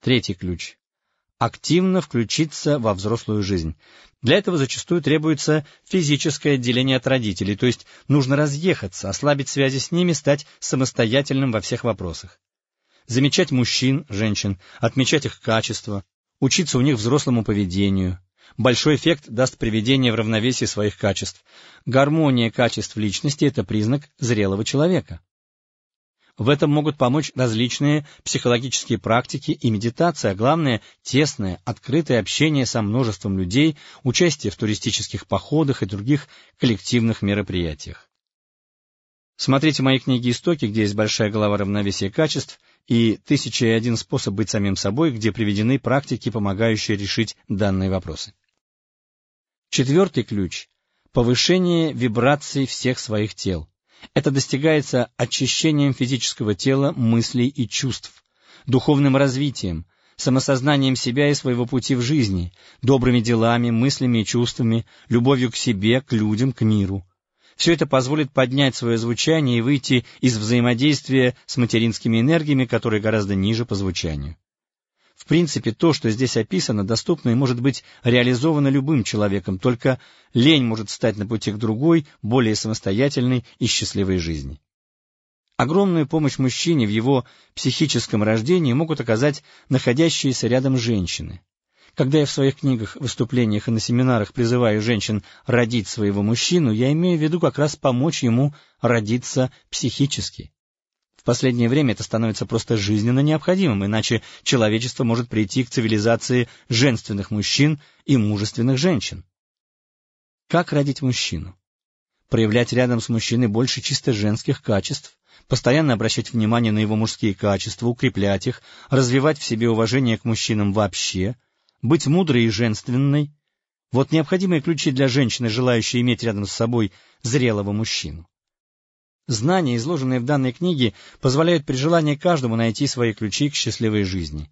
Третий ключ. Активно включиться во взрослую жизнь. Для этого зачастую требуется физическое отделение от родителей, то есть нужно разъехаться, ослабить связи с ними, стать самостоятельным во всех вопросах. Замечать мужчин, женщин, отмечать их качества, учиться у них взрослому поведению. Большой эффект даст приведение в равновесие своих качеств. Гармония качеств личности – это признак зрелого человека. В этом могут помочь различные психологические практики и медитация, а главное – тесное, открытое общение со множеством людей, участие в туристических походах и других коллективных мероприятиях. Смотрите мои книги «Истоки», где есть большая глава равновесия качеств, и «Тысяча и один способ быть самим собой», где приведены практики, помогающие решить данные вопросы. Четвертый ключ – повышение вибраций всех своих тел. Это достигается очищением физического тела, мыслей и чувств, духовным развитием, самосознанием себя и своего пути в жизни, добрыми делами, мыслями и чувствами, любовью к себе, к людям, к миру. Все это позволит поднять свое звучание и выйти из взаимодействия с материнскими энергиями, которые гораздо ниже по звучанию. В принципе, то, что здесь описано, доступно и может быть реализовано любым человеком, только лень может стать на пути к другой, более самостоятельной и счастливой жизни. Огромную помощь мужчине в его психическом рождении могут оказать находящиеся рядом женщины. Когда я в своих книгах, выступлениях и на семинарах призываю женщин родить своего мужчину, я имею в виду как раз помочь ему родиться психически последнее время это становится просто жизненно необходимым, иначе человечество может прийти к цивилизации женственных мужчин и мужественных женщин. Как родить мужчину? Проявлять рядом с мужчиной больше чисто женских качеств, постоянно обращать внимание на его мужские качества, укреплять их, развивать в себе уважение к мужчинам вообще, быть мудрой и женственной. Вот необходимые ключи для женщины, желающей иметь рядом с собой зрелого мужчину. Знания, изложенные в данной книге, позволяют при желании каждому найти свои ключи к счастливой жизни.